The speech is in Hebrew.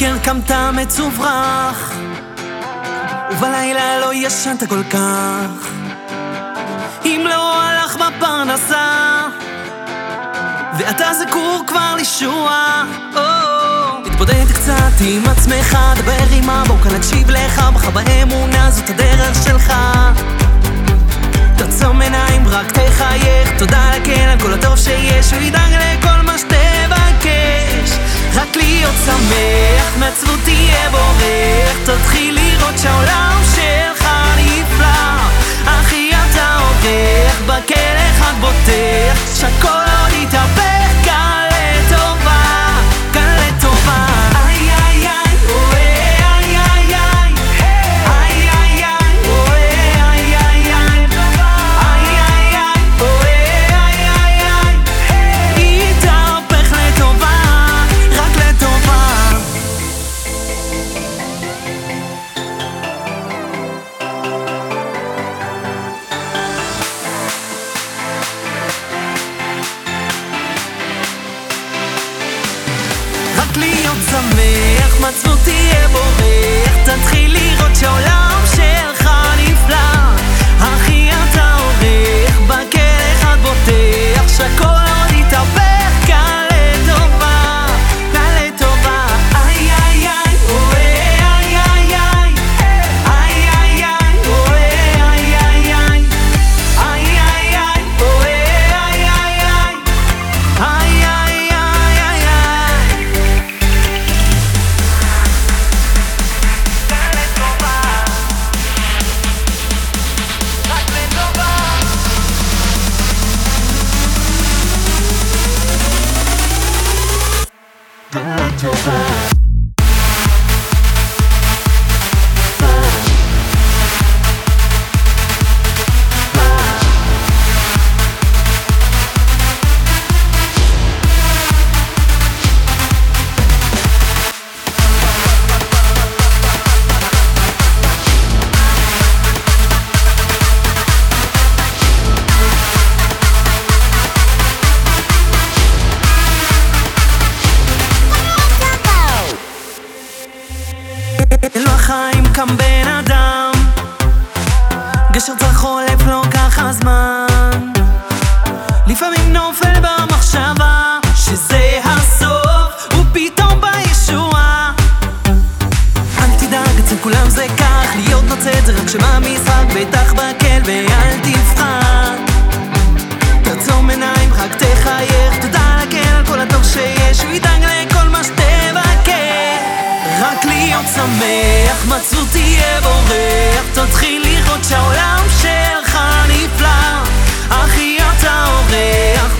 בבוקר קמת מצוברח ובלילה לא ישנת כל כך. אם לא הלך בפרנסה ואתה זקור כבר לישוע. תתבודד קצת עם עצמך, דבר עם הבוקר, נקשיב לך, בחר באמונה, זאת הדרך שלך. תעצום עיניים, רק תחייך, תודה לקן על כל הטוב שיש, הוא ידאג sacó להיות שמח, מעצבות תהיה בורח. תתחיל לראות שהעולם שלך No. אלו החיים קם בן אדם. גשר צריך חולף לו ככה זמן לפעמים נופל במחשבה שזה הסוף ופתאום בישועה. אל תדאג, אצל כולם זה כך להיות נוצץ זה רק שם המשחק בטח בקל ואל תבחר תעצום עיניים, רק תחייך תודה לקן על כל הטוב שיש הוא ידאג לכל מה רק להיות שמח, מצאו תהיה בורח. תתחיל לראות שהעולם שלך נפלא. אחי אתה אורח,